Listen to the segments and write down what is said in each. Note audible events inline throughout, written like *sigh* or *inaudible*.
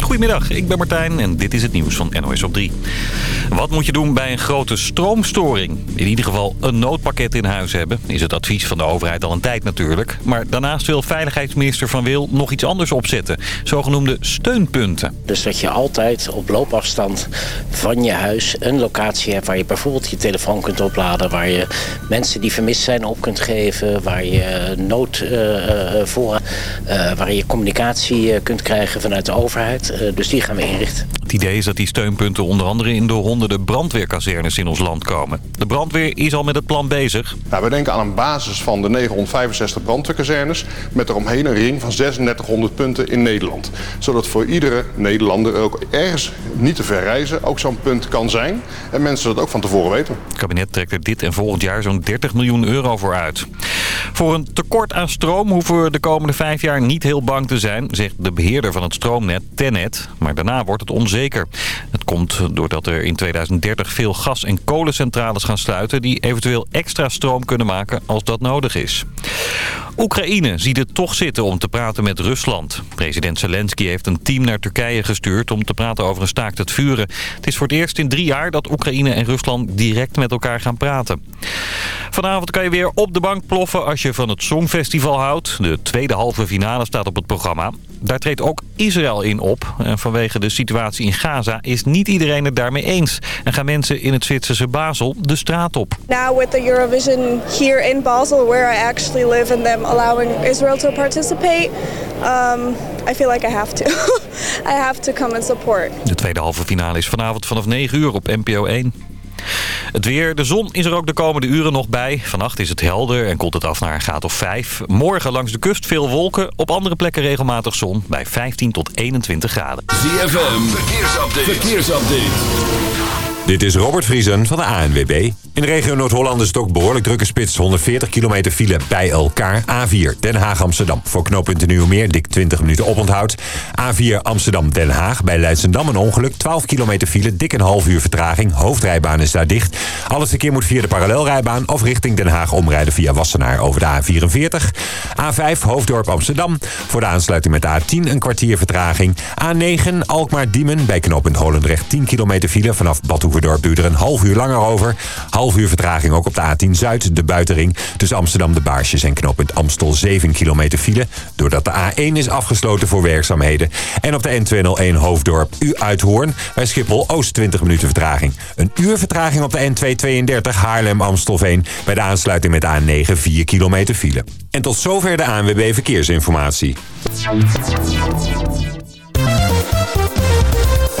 Goedemiddag, ik ben Martijn en dit is het nieuws van NOS op 3. Wat moet je doen bij een grote stroomstoring? In ieder geval een noodpakket in huis hebben. Is het advies van de overheid al een tijd natuurlijk. Maar daarnaast wil veiligheidsminister Van Wil nog iets anders opzetten. Zogenoemde steunpunten. Dus dat je altijd op loopafstand van je huis een locatie hebt... waar je bijvoorbeeld je telefoon kunt opladen... waar je mensen die vermist zijn op kunt geven... waar je nood uh, voor, uh, waar je communicatie kunt krijgen vanuit de overheid... Eh, dus die gaan we inrichten. Het idee is dat die steunpunten onder andere in de honderden brandweerkazernes in ons land komen. De brandweer is al met het plan bezig. Nou, we denken aan een basis van de 965 brandweerkazernes... met eromheen een ring van 3600 punten in Nederland. Zodat voor iedere Nederlander ook ergens niet te ver reizen ook zo'n punt kan zijn. En mensen dat ook van tevoren weten. Het kabinet trekt er dit en volgend jaar zo'n 30 miljoen euro voor uit. Voor een tekort aan stroom hoeven we de komende vijf jaar niet heel bang te zijn... zegt de beheerder van het stroomnet, Tennet. Maar daarna wordt het onzeker. Het komt doordat er in 2030 veel gas- en kolencentrales gaan sluiten... die eventueel extra stroom kunnen maken als dat nodig is. Oekraïne ziet het toch zitten om te praten met Rusland. President Zelensky heeft een team naar Turkije gestuurd om te praten over een staakt het vuren. Het is voor het eerst in drie jaar dat Oekraïne en Rusland direct met elkaar gaan praten. Vanavond kan je weer op de bank ploffen als je van het Songfestival houdt. De tweede halve finale staat op het programma. Daar treedt ook Israël in op. En vanwege de situatie in Gaza is niet iedereen het daarmee eens. En gaan mensen in het Zwitserse Basel de straat op. Now with the Eurovision here in Basel, where I actually live, and them allowing Israel to participate, um, I feel like I have to. *laughs* I have to come and support. De tweede halve finale is vanavond vanaf 9 uur op NPO 1. Het weer, de zon is er ook de komende uren nog bij. Vannacht is het helder en koelt het af naar een graad of 5. Morgen langs de kust veel wolken, op andere plekken regelmatig zon bij 15 tot 21 graden. ZFM, verkeersupdate. verkeersupdate. Dit is Robert Vriesen van de ANWB. In de regio Noord-Holland is het ook behoorlijk drukke spits. 140 kilometer file bij elkaar. A4 Den Haag-Amsterdam. Voor knooppunt Nieuwmeer dik 20 minuten oponthoud. A4 Amsterdam-Den Haag. Bij Leidsendam een ongeluk. 12 kilometer file. Dik een half uur vertraging. Hoofdrijbaan is daar dicht. Alles verkeer moet via de parallelrijbaan of richting Den Haag omrijden via Wassenaar over de A44. A5 Hoofddorp Amsterdam. Voor de aansluiting met de A10 een kwartier vertraging. A9 Alkmaar-Diemen. Bij knooppunt Holendrecht 10 kilometer file. Vanaf Bad Hoeverdorp duurt er een half uur langer over. Half uur vertraging ook op de A10 Zuid, de buitenring. Tussen Amsterdam de Baarsjes en knooppunt Amstel 7 kilometer file. Doordat de A1 is afgesloten voor werkzaamheden. En op de N201 Hoofddorp U Uithoorn. Bij Schiphol Oost 20 minuten vertraging. Een uur vertraging op de N232 Haarlem-Amstelveen. Bij de aansluiting met de A9 4 kilometer file. En tot zover de ANWB Verkeersinformatie.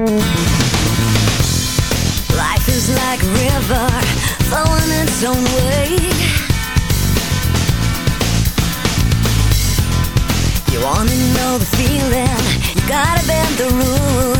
Life is like a river flowing its own way. You wanna know the feeling? You gotta bend the rules.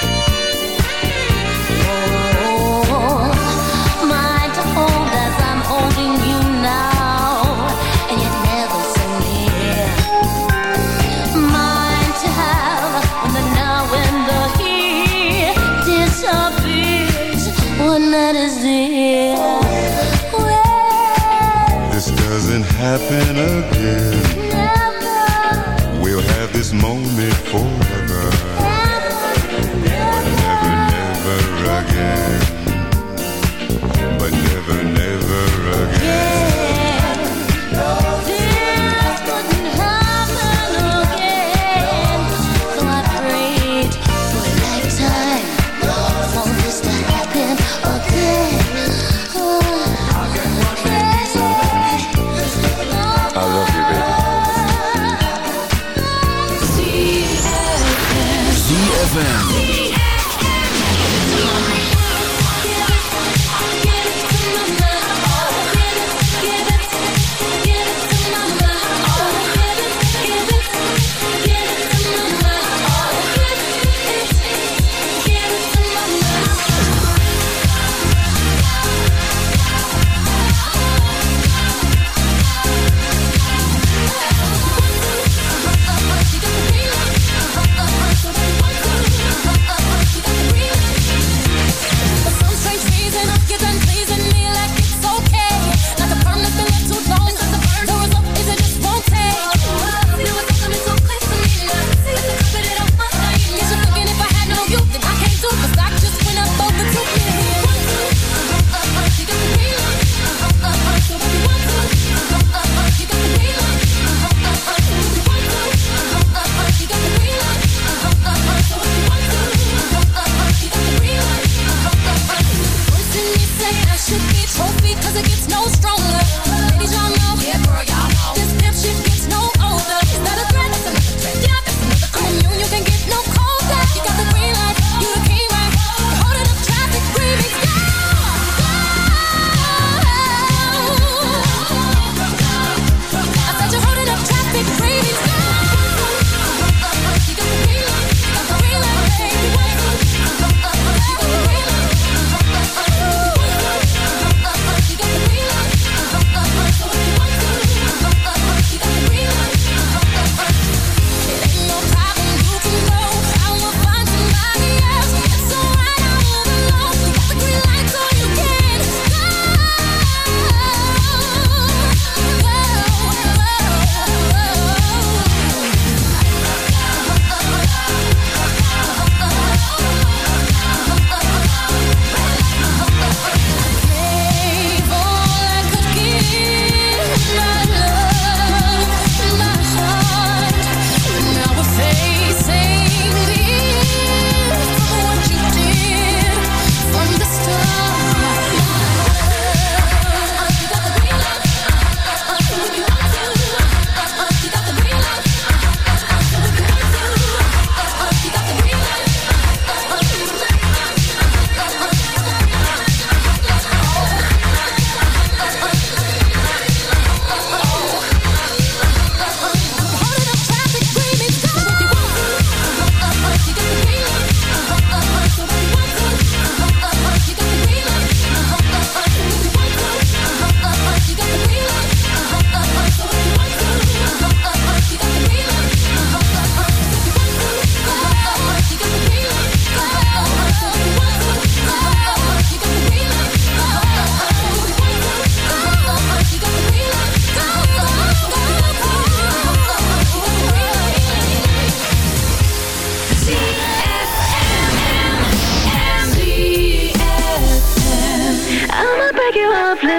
This doesn't happen again.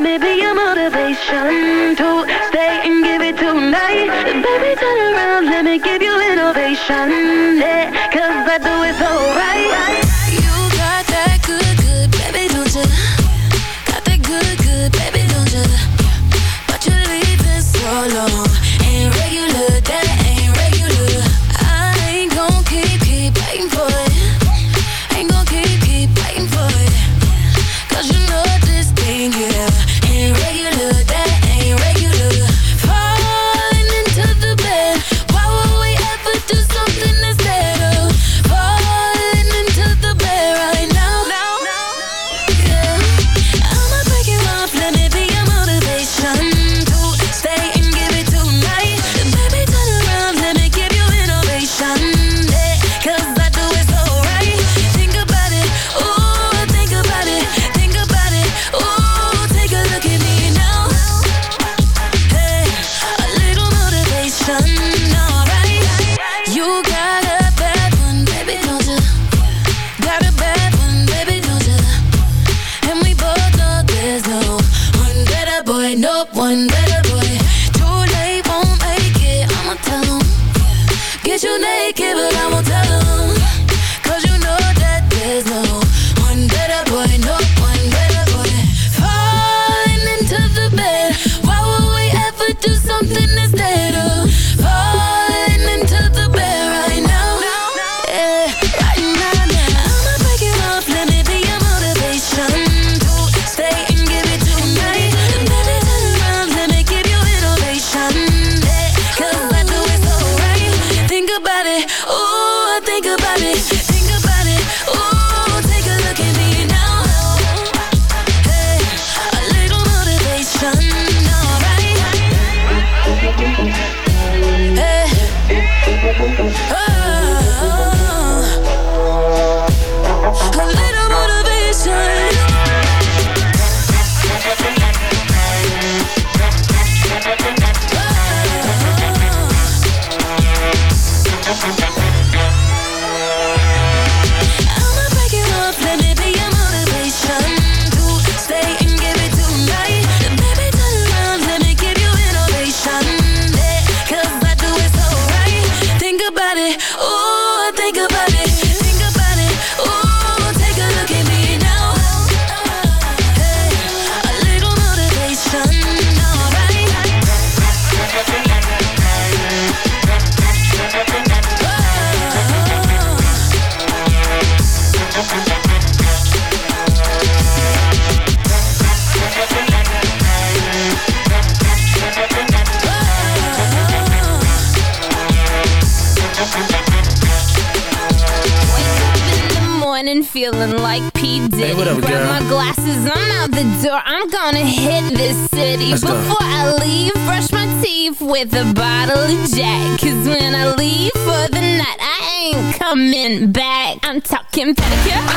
may be motivation to stay and give it tonight. Baby, turn around, let me give you innovation.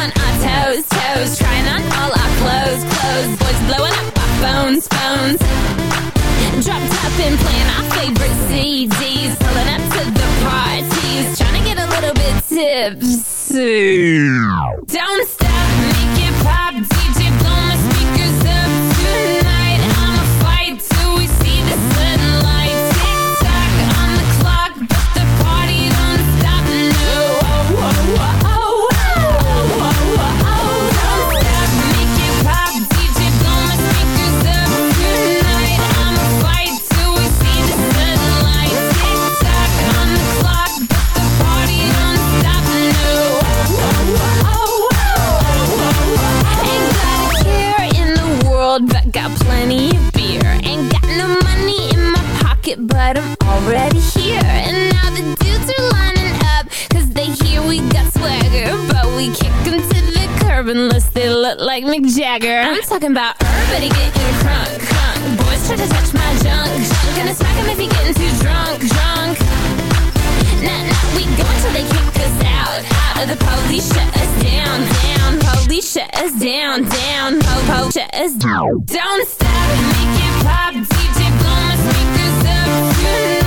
on our toes, toes, trying on all our clothes, clothes. Boys blowing up our phones, phones. Dropped up and playing our favorite CDs, pulling up to the parties, trying to get a little bit tipsy. Don't stop, make it pop. urban list, they look like Mick Jagger. I'm talking about everybody getting crunk, crunk. Boys try to touch my junk, junk. Gonna smack him if he getting too drunk, drunk. Nah, nah, we go until they kick us out, out. Or the police shut us down, down. Police shut us down, down. Ho, ho, shut us down. Don't stop, make it pop. DJ blow my speakers up.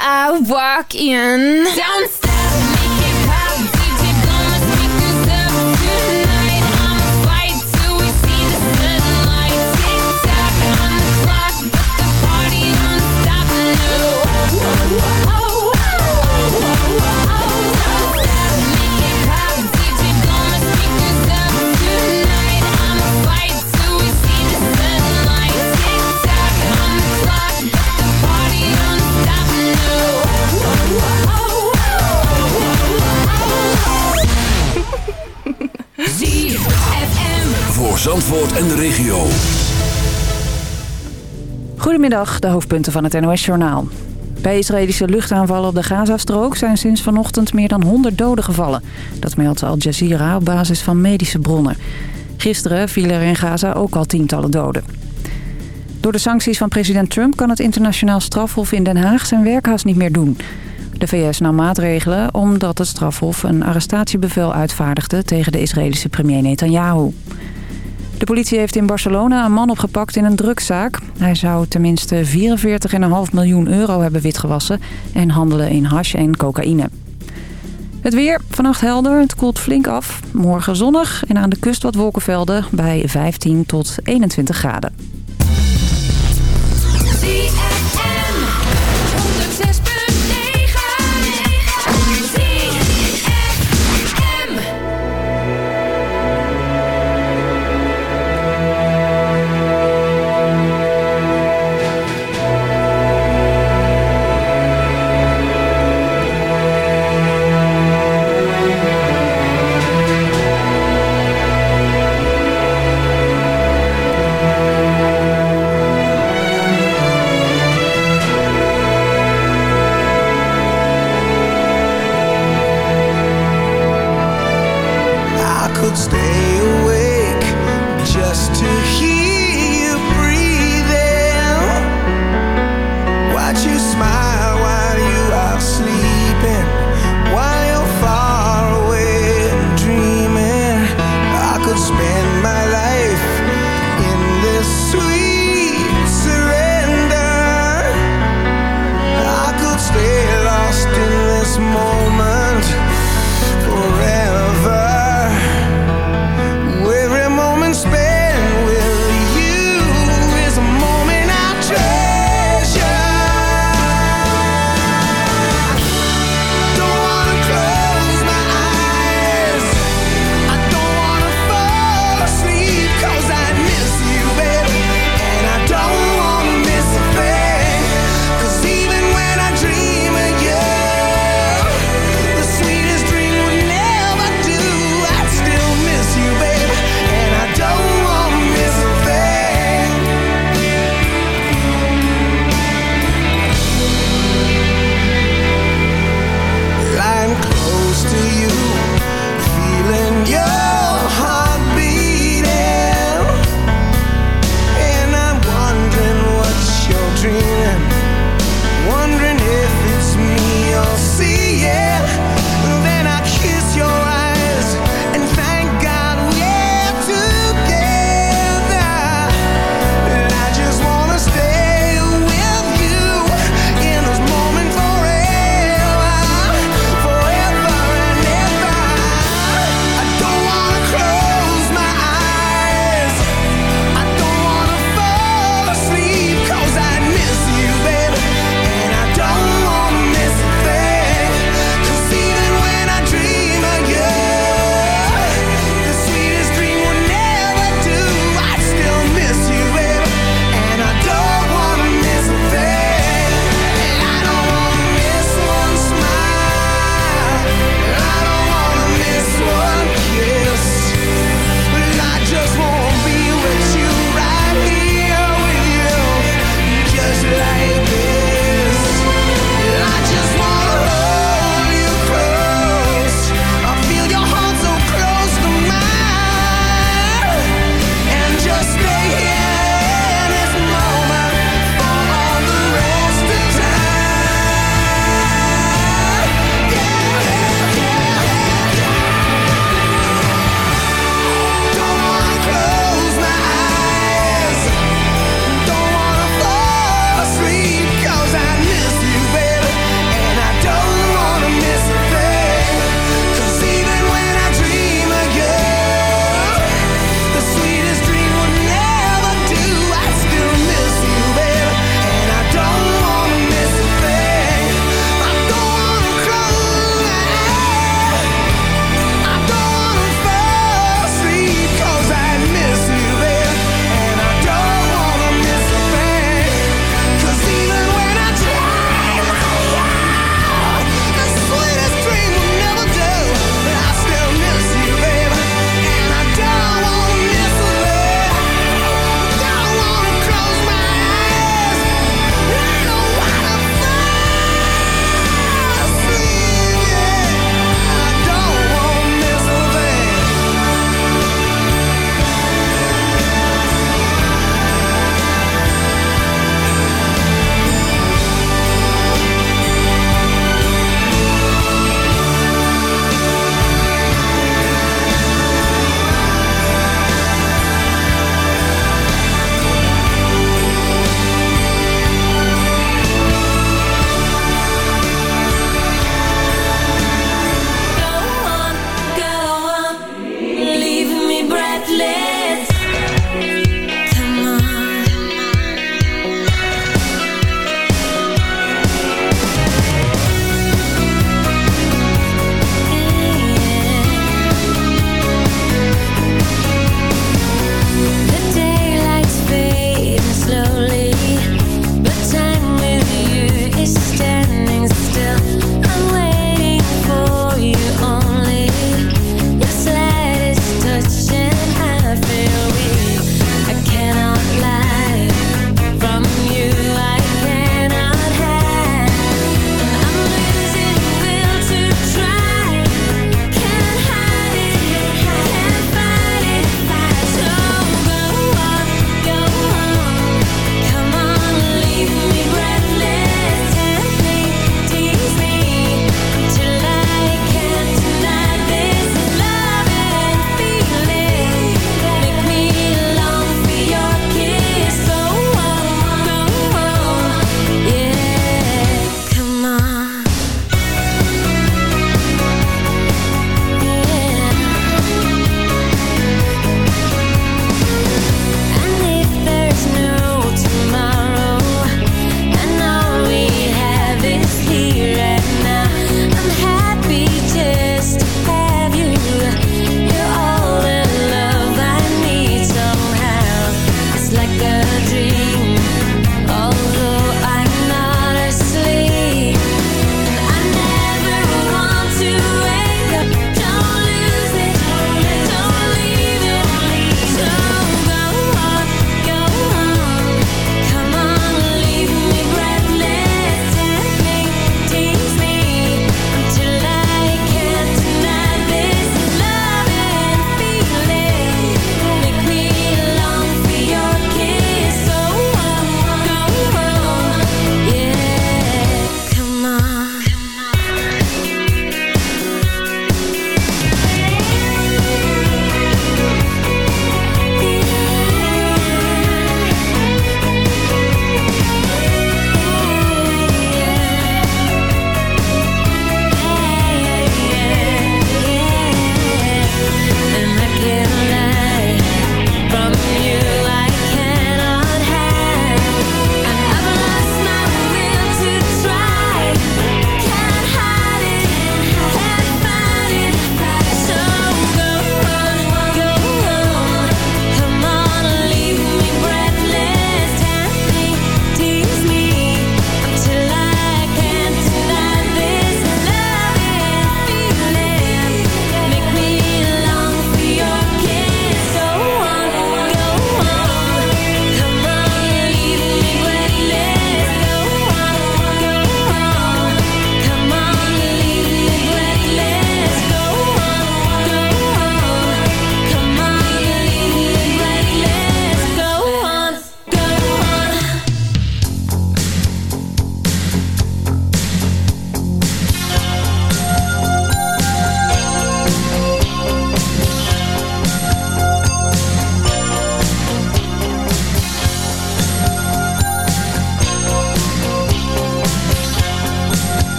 I walk in. Zandvoort en de regio. Goedemiddag, de hoofdpunten van het NOS-journaal. Bij Israëlische luchtaanvallen op de Gazastrook zijn sinds vanochtend meer dan 100 doden gevallen. Dat meldt Al Jazeera op basis van medische bronnen. Gisteren vielen er in Gaza ook al tientallen doden. Door de sancties van president Trump kan het internationaal strafhof in Den Haag zijn werk haast niet meer doen. De VS nam maatregelen omdat het strafhof een arrestatiebevel uitvaardigde tegen de Israëlische premier Netanyahu. De politie heeft in Barcelona een man opgepakt in een drugszaak. Hij zou tenminste 44,5 miljoen euro hebben witgewassen en handelen in hash en cocaïne. Het weer, vannacht helder, het koelt flink af. Morgen zonnig en aan de kust wat wolkenvelden bij 15 tot 21 graden.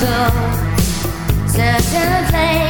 soul. Sounds like